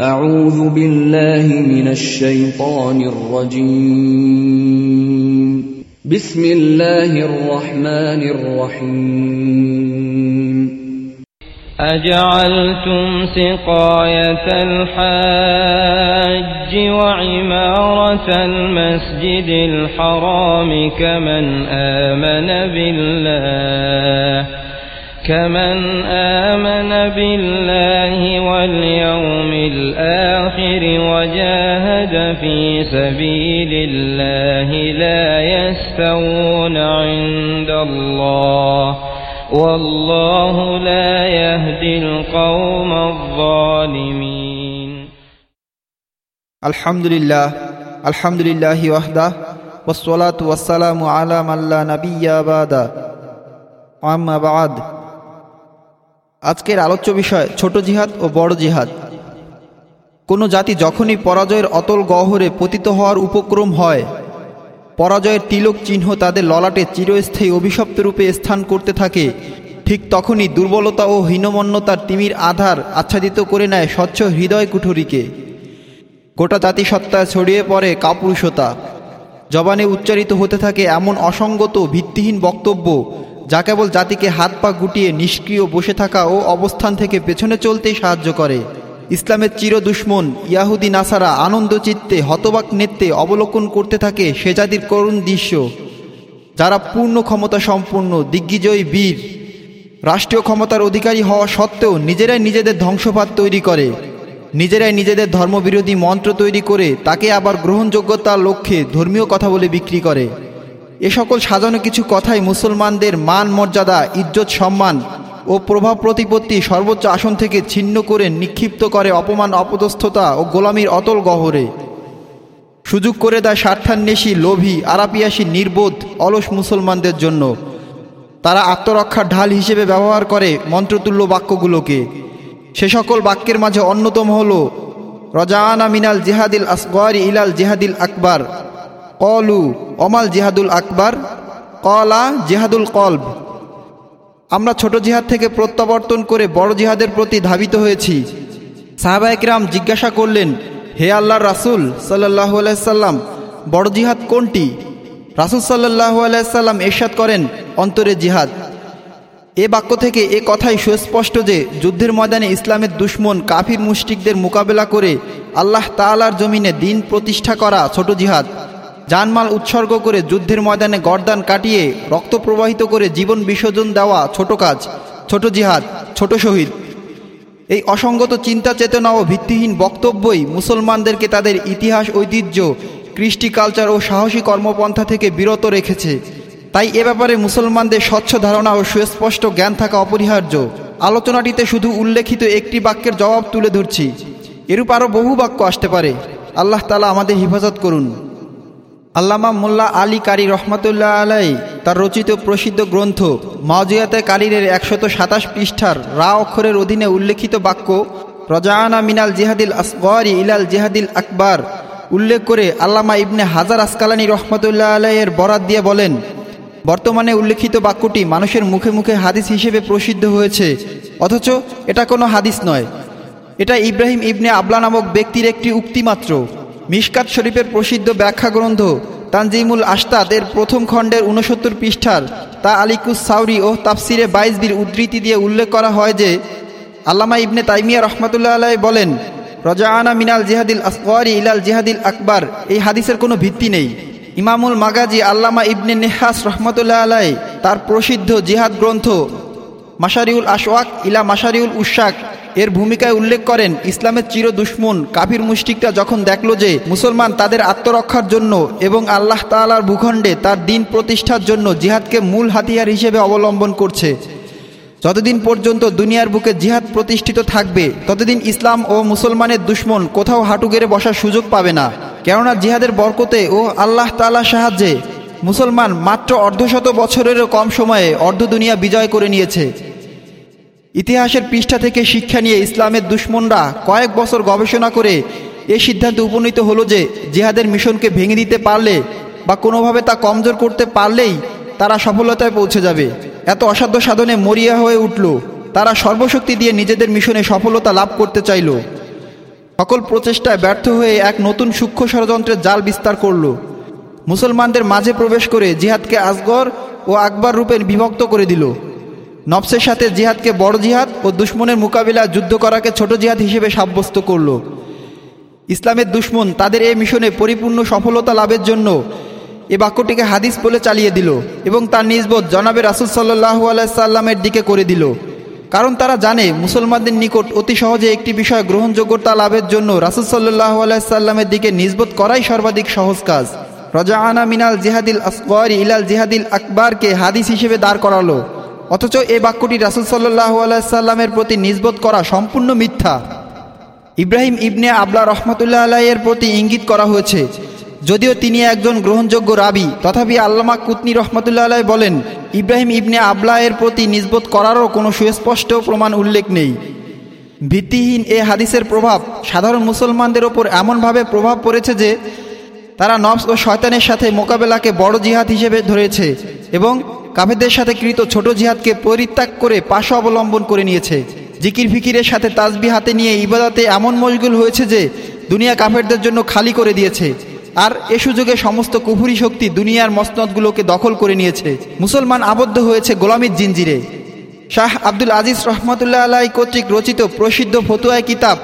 أعوذ بالله من الشيطان الرجيم. بسم الله الرحمن الرحيم. أجعلتم سقاية الحاج وعمارة المسجد الحرام كمن آمن بالله. كمن آمن بالله واليوم الآخر وجاهد في سبيل الله لا يستوون عند الله والله لا يهدي القوم الظالمين الحمد لله الحمد لله وحده والصلاة والسلام على من لا نبي بعد أما بعد আজকের আলোচ্য বিষয় ছোট জিহাদ ও বড় জিহাদ। কোনো জাতি যখনই পরাজয়ের অতল গহরে পতিত হওয়ার উপক্রম হয়, পরাজয়ের তিলক চিহ্ন তাদের ললাটে চিরস্থায়ী অভিশপ্ত রূপে স্থান করতে থাকে, ঠিক তখনই দুর্বলতা ও হীনমন্যতার তিমির আধার আচ্ছাদিত করে নেয় স্বচ্ছ হৃদয় কুঠুরিকে। গোটা জাতিসত্তা ছড়িয়ে পড়ে কাপুরুষতা। জবানে উচ্চারিত হতে থাকে এমন অসঙ্গত ভিত্তিহীন বক্তব্য যা কেবল জাতিকে হাত পা গুটিয়ে নিষ্ক্রিয় বসে থাকা ও অবস্থান থেকে পেছনে চলতেই সাহায্য করে। ইসলামের চির দুশ্মন, ইয়াহুদি নাসারা আনন্দ চিত্তে, হতবাক নেত্রে অবলোকন করতে থাকে সে জাতির করুণ দৃশ্য। যারা পূর্ণ ক্ষমতা সম্পন্ন, দিগ্বিজয়ী বীর, রাষ্ট্রীয় ক্ষমতার অধিকারী হওয়া সত্ত্বেও নিজেরাই নিজেদের ধ্বংসপাত তৈরি করে। নিজেরাই নিজেদের ধর্মবিরোধী মন্ত্র তৈরি করে, তাকে আবার গ্রহণযোগ্যতার লক্ষ্যে ধর্মীয় কথা বলে বিক্রি করে। এ সকল সাজানো কিছু কথাই মুসলমানদের মান, মর্যাদা, ইজ্জত, সম্মান ও প্রভাব প্রতিপত্তি সর্বোচ্চ আসন থেকে ছিন্ন করে নিক্ষিপ্ত করে অপমান, অপদস্থতা ও গোলামির অতল গহরে। সুযোগ করে দেয় স্বার্থান্বেষী, লোভী, আরাপিয়াসী, নির্বোধ, অলস মুসলমানদের জন্য। তারা আত্মরক্ষার ঢাল হিসেবে ব্যবহার করে মন্ত্রতুল্য বাক্যগুলোকে। সে সকল বাক্যের মাঝে অন্যতম হল রজানা মিনাল জেহাদিল আসগরি ইলাল জেহাদিল আকবর। কলু অমাল জিহাদুল আকবর, কলা জেহাদুল কলব। আমরা ছোট জিহাদ থেকে প্রত্যাবর্তন করে বড় জিহাদের প্রতি ধাবিত হয়েছি। সাহাবায়করাম জিজ্ঞাসা করলেন, হে আল্লাহর রাসুল সাল্লাহ আলাইসাল্লাম বড় জিহাদ কোনটি? রাসুল সাল্লাহ আলাইসাল্লাম এরশাদ করেন, অন্তরে জিহাদ। এ বাক্য থেকে এ কথাই সুস্পষ্ট যে যুদ্ধের ময়দানে ইসলামের দুশ্মন কাফির মুষ্টিকদের মোকাবেলা করে আল্লাহ তালার জমিনে দিন প্রতিষ্ঠা করা ছোট জিহাদ। জানমাল উৎসর্গ করে যুদ্ধের ময়দানে গরদান কাটিয়ে রক্ত প্রবাহিত করে জীবন বিসর্জন দেওয়া ছোট কাজ, ছোট জিহাদ, ছোট শহীদ। এই অসঙ্গত চিন্তা চেতনা ও ভিত্তিহীন বক্তব্যই মুসলমানদেরকে তাদের ইতিহাস, ঐতিহ্য, কৃষ্টি কালচার ও সাহসী কর্মপন্থা থেকে বিরত রেখেছে। তাই এ ব্যাপারে মুসলমানদের স্বচ্ছ ধারণা ও সুস্পষ্ট জ্ঞান থাকা অপরিহার্য। আলোচনাটিতে শুধু উল্লেখিত একটি বাক্যের জবাব তুলে ধরছি। এরূপ আরও বহু বাক্য আসতে পারে। আল্লাহ তালা আমাদের হেফাজত করুন। আল্লামা মোল্লা আলী কারি রহমতুল্লাহ আলাই তার রচিত প্রসিদ্ধ গ্রন্থ মাওজিয়াতে কারিরের একশত সাতাশ পৃষ্ঠার রা অক্ষরের অধীনে উল্লেখিত বাক্য রজায়ানা মিনাল জেহাদিল আসগরি ইলাল জেহাদিল আকবর উল্লেখ করে আল্লামা ইবনে হাজার আসকালানি রহমতুল্লাহ আলাইয়ের বরাত দিয়ে বলেন, বর্তমানে উল্লেখিত বাক্যটি মানুষের মুখে মুখে হাদিস হিসেবে প্রসিদ্ধ হয়েছে, অথচ এটা কোনো হাদিস নয়। এটা ইব্রাহিম ইবনে আবলা নামক ব্যক্তির একটি উক্তি মাত্র। মিশকাত শরীফের প্রসিদ্ধ ব্যাখ্যা গ্রন্থ তানজিমুল আস্তাদ এর প্রথম খণ্ডের উনসত্তর পৃষ্ঠার তা আলিকুস সাউরি ও তাফসিরে বাইশ বির উদ্ধৃতি দিয়ে উল্লেখ করা হয় যে, আল্লামা ইবনে তাইমিয়া রহমতুল্লাহ আলাই বলেন, রজাআনা মিনাল জিহাদিল আসওয়ারি ইলাল জিহাদিল আকবর। এই হাদিসের কোনো ভিত্তি নেই। ইমামুল মাগাজি আল্লামা ইবনে নেহাস রহমতুল্লাহ আলাই তার প্রসিদ্ধ জিহাদ গ্রন্থ মাসারিউল আশওয়াক ইলা মাসারিউল উশাক এর ভূমিকায় উল্লেখ করেন ইসলামের চির দুশ্মন কাফির মুষ্টিকরা যখন দেখল যে মুসলমান তাদের আত্মরক্ষার জন্য এবং আল্লাহ তালার ভূখণ্ডে তার দিন প্রতিষ্ঠার জন্য জিহাদকে মূল হাতিয়ার হিসেবে অবলম্বন করছে। যতদিন পর্যন্ত দুনিয়ার বুকে জিহাদ প্রতিষ্ঠিত থাকবে, ততদিন ইসলাম ও মুসলমানের দুশ্মন কোথাও হাঁটু গেড়ে বসার সুযোগ পাবে না। কেননা জিহাদের বরকতে ও আল্লাহ তালার সাহায্যে মুসলমান মাত্র অর্ধশত বছরেরও কম সময়ে অর্ধ দুনিয়া বিজয় করে নিয়েছে। ইতিহাসের পৃষ্ঠা থেকে শিক্ষা নিয়ে ইসলামের দুশ্মনরা কয়েক বছর গবেষণা করে এ সিদ্ধান্তে উপনীত হলো যে জিহাদের মিশনকে ভেঙে দিতে পারলে বা কোনোভাবে তা কমজোর করতে পারলেই তারা সফলতায় পৌঁছে যাবে। এত অসাধ্য সাধনে মরিয়া হয়ে উঠল। তারা সর্বশক্তি দিয়ে নিজেদের মিশনে সফলতা লাভ করতে চাইল। সকল প্রচেষ্টায় ব্যর্থ হয়ে এক নতুন সূক্ষ্ম ষড়যন্ত্রের জাল বিস্তার করল। মুসলমানদের মাঝে প্রবেশ করে জিহাদকে আসগর ও আকবর রূপে বিভক্ত করে দিল। নবসের সাথে জিহাদকে বড় জিহাদ ও দুশ্মনের মোকাবিলায় যুদ্ধ করাকে ছোট জিহাদ হিসেবে সাব্যস্ত করল। ইসলামের দুশ্মন তাদের এই মিশনে পরিপূর্ণ সফলতা লাভের জন্য এ বাক্যটিকে হাদিস বলে চালিয়ে দিল এবং তার নিজবোধ জনাবে রাসুল সাল্লাহু আলাইসাল্লামের দিকে করে দিল। কারণ তারা জানে মুসলমানদের নিকট অতি সহজে একটি বিষয় গ্রহণযোগ্যতা লাভের জন্য রাসুল সাল্লাহ আলাইসাল্লামের দিকে নিজবোধ করাই সর্বাধিক সহজ কাজ। রজা আনা মিনাল জিহাদিল আসগর ইলাল জিহাদিল আকবরকে হাদিস হিসেবে দাঁড় করালো। অথচ এ বাক্যটি রাসুল সাল্লাহ আলাইসাল্লামের প্রতি নিজবোধ করা সম্পূর্ণ মিথ্যা। ইব্রাহিম ইবনে আবলা রহমতুল্লাহ আলাইয়ের প্রতি ইঙ্গিত করা হয়েছে, যদিও তিনি একজন গ্রহণযোগ্য রাবি, তথাপি আল্লামা কুতনি রহমতুল্লাহ আলাই বলেন, ইব্রাহিম ইবনে আবলা এর প্রতি নিজবোধ করারও কোনো সুস্পষ্ট প্রমাণ উল্লেখ নেই। ভিত্তিহীন এ হাদিসের প্রভাব সাধারণ মুসলমানদের ওপর এমনভাবে প্রভাব পড়েছে যে, তারা নবস ও শয়তানের সাথে মোকাবেলাকে বড় জিহাদ হিসেবে ধরেছে এবং কাফেরদের সাথে কৃত ছোট জিহাদকে পরিত্যাগ করে পাশ অবলম্বন করে নিয়েছে। জিকির ফিকিরের সাথে তাজবি হাতে নিয়ে ইবাদাতে এমন মশগুল হয়েছে যে, দুনিয়া কাফেরদের জন্য খালি করে দিয়েছে। আর এ সুযোগে সমস্ত কুফুরি শক্তি দুনিয়ার মসনদগুলোকে দখল করে নিয়েছে। মুসলমান আবদ্ধ হয়েছে গোলামির জিঞ্জিরে শাহ আব্দুল আজিজ রহমতুল্লাহ আলাই কর্তৃক রচিত প্রসিদ্ধ ফতুয়ায় কিতাব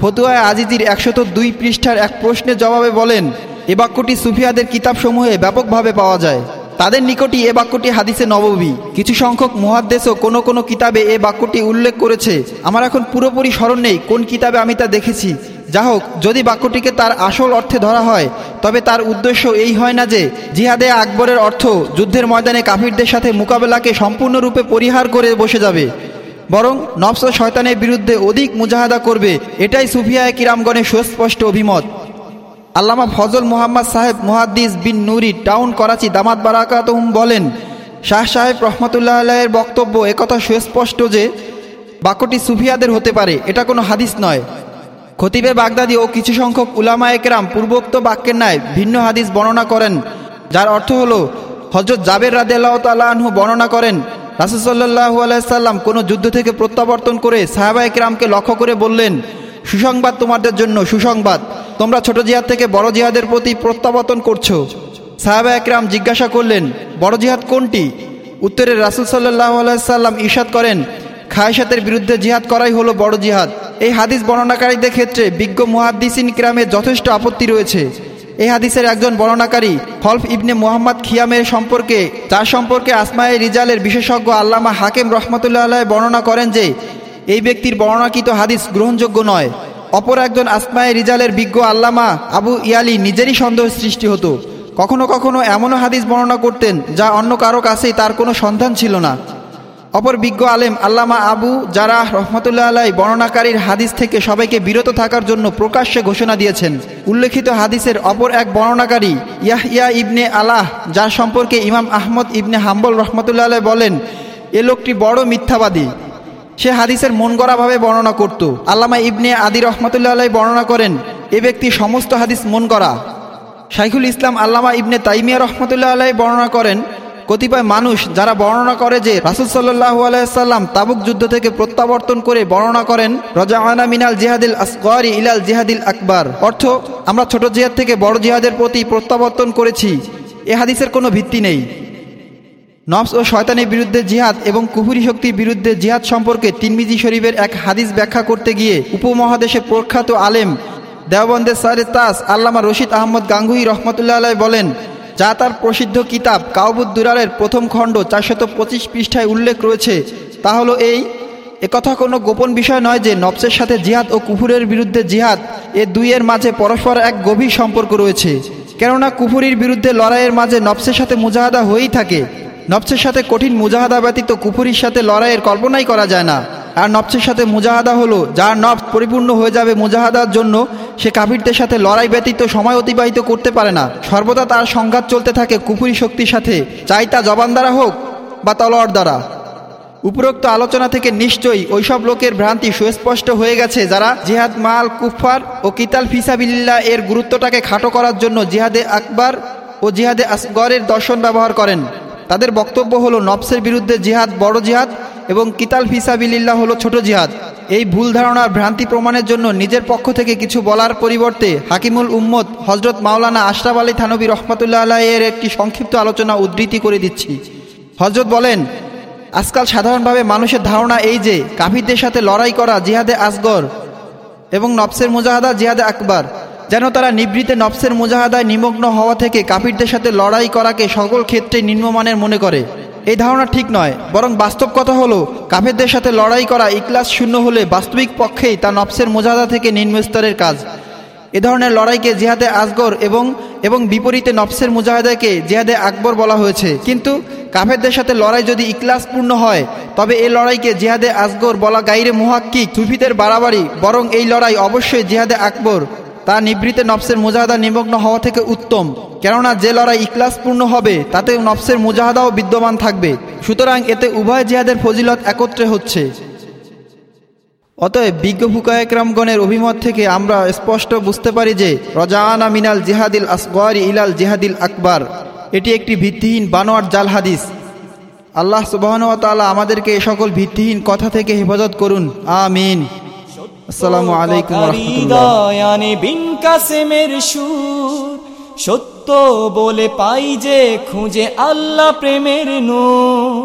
ফতুয়ায় আজিজির একশত দুই পৃষ্ঠার এক প্রশ্নের জবাবে বলেন, এ বাক্যটি সুফিয়াদের কিতাবসমূহে ব্যাপকভাবে পাওয়া যায়। তাদের নিকটই এ বাক্যটি হাদিসে নববী। কিছু সংখ্যক মহাদ্দেশও কোনো কোনো কিতাবে এ বাক্যটি উল্লেখ করেছে। আমার এখন পুরোপুরি স্মরণ নেই কোন কিতাবে আমি তা দেখেছি। যা হোক, যদি বাক্যটিকে তার আসল অর্থে ধরা হয়, তবে তার উদ্দেশ্য এই হয় না যে, জিহাদে আকবরের অর্থ যুদ্ধের ময়দানে কাফিরদের সাথে মোকাবেলাকে সম্পূর্ণরূপে পরিহার করে বসে যাবে। বরং নবস শয়তানের বিরুদ্ধে অধিক মুজাহাদা করবে, এটাই সুফিয়ায় কিরামগণের সুস্পষ্ট অভিমত। আল্লামা ফজল মোহাম্মদ সাহেব মুহাদ্দিস বিন নুরি টাউন করাচি, দামাত বারাকাতহুম বলেন, শাহ সাহেব রহমতুল্লাহ আল্লাহের বক্তব্য একথা সুস্পষ্ট যে, বাক্যটি সুফিয়াদের হতে পারে, এটা কোনো হাদিস নয়। খতিবে বাগদাদি ও কিছু সংখ্যক উলামা একরাম পূর্বোক্ত বাক্যের ন্যায় ভিন্ন হাদিস বর্ণনা করেন, যার অর্থ হল হজরত জাবের রাদেল্লাহ তাল্লাহ্ন বর্ণনা করেন রাসুসাল্লাহু আলাইসাল্লাম কোনো যুদ্ধ থেকে প্রত্যাবর্তন করে সাহাবা একরামকে লক্ষ্য করে বললেন, সুসংবাদ তোমাদের জন্য সুসংবাদ। তোমরা ছোট জিহাদ থেকে বড় জিহাদের প্রতি প্রত্যাবর্তন করছ। সাহাবা একরাম জিজ্ঞাসা করলেন, বড় জিহাদ কোনটি? উত্তরে রাসুল সাল্লাহ আলাইসাল্লাম ইশাদ করেন খায়সাতের বিরুদ্ধে জিহাদ করাই হলো বড় জিহাদ। এই হাদিস বর্ণনাকারীদের ক্ষেত্রে বিজ্ঞ মুহাদ্দিসিন ক্রামের যথেষ্ট আপত্তি রয়েছে। এই হাদিসের একজন বর্ণনাকারী হলফ ইবনে মোহাম্মদ খিয়ামের সম্পর্কে, যার সম্পর্কে আসমায়ে রিজালের বিশেষজ্ঞ আল্লামা হাকিম রহমতুল্লাহ বর্ণনা করেন যে, এই ব্যক্তির বর্ণনাকৃত হাদিস গ্রহণযোগ্য নয়। অপর একজন আসমায়ে রিজালের বিজ্ঞ আল্লামা আবু ইয়ালি নিজেরই সন্দেহ সৃষ্টি হতো। কখনো কখনো এমনও হাদিস বর্ণনা করতেন যা অন্য কারও কাছেই তার কোনো সন্ধান ছিল না। অপর বিজ্ঞ আলেম আল্লামা আবু, যারা রহমতুল্লাহ আলাই বর্ণনাকারীর হাদিস থেকে সবাইকে বিরত থাকার জন্য প্রকাশ্যে ঘোষণা দিয়েছেন, উল্লেখিত হাদিসের অপর এক বর্ণনাকারী ইয়াহিয়া ইবনে আলাহ, যার সম্পর্কে ইমাম আহমদ ইবনে হাম্বল রহমতুল্লাহ আলাই বলেন, এ লোকটি বড় মিথ্যাবাদী। সে হাদিসের মন গড়াভাবে বর্ণনা করত। আল্লামা ইবনে আদি রহমতুল্লাহ বর্ণনা করেন, এ ব্যক্তি সমস্ত হাদিস মন গড়া শাইখুল ইসলাম আল্লামা ইবনে তাইমিয়া রহমতুল্লাহ আলাই বর্ণনা করেন, কতিপয় মানুষ যারা বর্ণনা করে যে রাসুল সাল্লাহ আলাইসাল্লাম তাবুক যুদ্ধ থেকে প্রত্যাবর্তন করে বর্ণনা করেন, রজাহানা মিনাল জিহাদিল আসগরি ইলাল জিহাদিল আকবর। অর্থ, আমরা ছোট জিহাদ থেকে বড় জিহাদের প্রতি প্রত্যাবর্তন করেছি। এ হাদিসের কোনো ভিত্তি নেই। নফস ও শয়তানের বিরুদ্ধে জিহাদ এবং কুহুরি শক্তির বিরুদ্ধে জিহাদ সম্পর্কে তিনমিজি শরীফের এক হাদিস ব্যাখ্যা করতে গিয়ে উপমহাদেশে প্রখ্যাত আলেম দেওবন্দের সারে তাস আল্লামা রশিদ আহমদ গাঙ্গুহি রহমতুল্লাহ আলাই বলেন, যা তার প্রসিদ্ধ কিতাব কাউবুদ্দুরারের প্রথম খণ্ড চারশত পঁচিশ পৃষ্ঠায় উল্লেখ রয়েছে, তা হলো এই একথা কোনো গোপন বিষয় নয় যে নফসের সাথে জিহাদ ও কুফুরের বিরুদ্ধে জিহাদ এ দুইয়ের মাঝে পরস্পর এক গভীর সম্পর্ক রয়েছে, কেননা কুফুরির বিরুদ্ধে লড়াইয়ের মাঝে নবসের সাথে মুজাহাদা হয়েই থাকে। নবসের সাথে কঠিন মুজাহাদা ব্যতীত কুফুরির সাথে লড়াইয়ের কল্পনাই করা যায় না। আর নবসের সাথে মুজাহাদা হলো, যার নবস পরিপূর্ণ হয়ে যাবে মুজাহাদার জন্য, সে কাফিরদের সাথে লড়াই ব্যতীত সময় অতিবাহিত করতে পারে না। সর্বদা তার সংঘাত চলতে থাকে কুফুরি শক্তির সাথে, চাই তা জবান দ্বারা হোক বা তলোয়ার দ্বারা। উপরোক্ত আলোচনা থেকে নিশ্চয়ই ওইসব লোকের ভ্রান্তি সুস্পষ্ট হয়ে গেছে যারা জিহাদ মাল কুফার ও কিতাল ফিসাবিল্লা এর গুরুত্বটাকে খাটো করার জন্য জিহাদে আকবর ও জিহাদে আসগরের দর্শন ব্যবহার করেন। তাদের বক্তব্য হলো নবসের বিরুদ্ধে জিহাদ বড় জিহাদ এবং কিতাল ফিসাবিল্লাহ হলো ছোট জিহাদ। এই ভুল ধারণার ভ্রান্তি প্রমাণের জন্য নিজের পক্ষ থেকে কিছু বলার পরিবর্তে হাকিমুল উম্মত হজরত মাওলানা আশরাফ আলী থানবী রহমতুল্লাহ এর একটি সংক্ষিপ্ত আলোচনা উদ্ধৃতি করে দিচ্ছি। হজরত বলেন, আজকাল সাধারণভাবে মানুষের ধারণা এই যে, কাফিরদের সাথে লড়াই করা জিহাদে আসগর এবং নফসের মুজাহাদা জিহাদে আকবার। যেন তারা নিবৃতে নফসের মুজাহাদায় নিমগ্ন হওয়া থেকে কাফিরদের সাথে লড়াই করাকে সকল ক্ষেত্রে নিম্নমানের মনে করে। এই ধারণা ঠিক নয়, বরং বাস্তব কথা হলো, কাফেরদের সাথে লড়াই করা ইকলাস শূন্য হলে বাস্তবিক পক্ষেই তা নফসের মুজাহাদা থেকে নিম্নস্তরের কাজ। এ ধরনের লড়াইকে জিহাদে আসগর এবং এবং বিপরীতে নফসের মুজাহাদাকে জিহাদে আকবর বলা হয়েছে। কিন্তু কাফেরদের সাথে লড়াই যদি ইকলাসপূর্ণ হয়, তবে এই লড়াইকে জিহাদে আসগর বলা গাইরে মুহাক্কিক সুফিদের বাড়াবাড়ি, বরং এই লড়াই অবশ্যই জিহাদে আকবর তা নিবৃতে নফসের মুজাহাদা নিমগ্ন হওয়া থেকে উত্তম, কেননা যে লড়াই ইকলাসপূর্ণ হবে, তাতে নফসের মুজাহাদাও বিদ্যমান থাকবে। সুতরাং এতে উভয় জিহাদের ফজিলত একত্রে হচ্ছে। অতএব বিজ্ঞ ফুকায়করামগণের অভিমত থেকে আমরা স্পষ্ট বুঝতে পারি যে, রজাআনা মিনাল জিহাদিল আসগরি ইলাল জিহাদিল আকবার। এটি একটি ভিত্তিহীন বানোয়ার জাল হাদিস। আল্লাহ সুবাহনতালা আমাদেরকে এ সকল ভিত্তিহীন কথা থেকে হেফাজত করুন। আমিন। আসসালামু আলাইকুম হৃদয়ানে বিন কাসেমের সুর সত্য বলে পাই যে খুঁজে আল্লাহ প্রেমের নূর।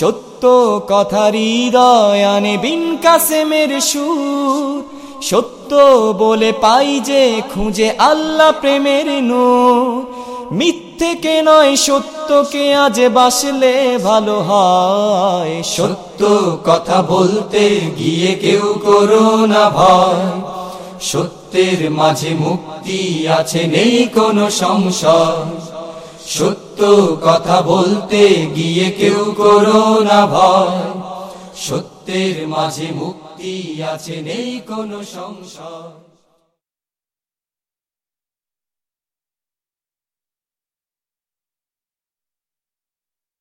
সত্য কথা হৃদয়ানে বিন কাসেমের সুর সত্য বলে পাই যে খুঁজে আল্লাহ প্রেমের নূর। মিথ্যেকে নয়, সত্যকে আজ বাসলে ভালো হয়। সত্য কথা বলতে গিয়ে কেউ করো না ভয়। সত্যের মাঝে মুক্তি আছে, নেই কোনো সংশয়। সত্য কথা বলতে গিয়ে কেউ করো না ভয়। সত্যের মাঝে মুক্তি আছে, নেই কোনো সংশয়।